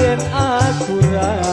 yen aku ra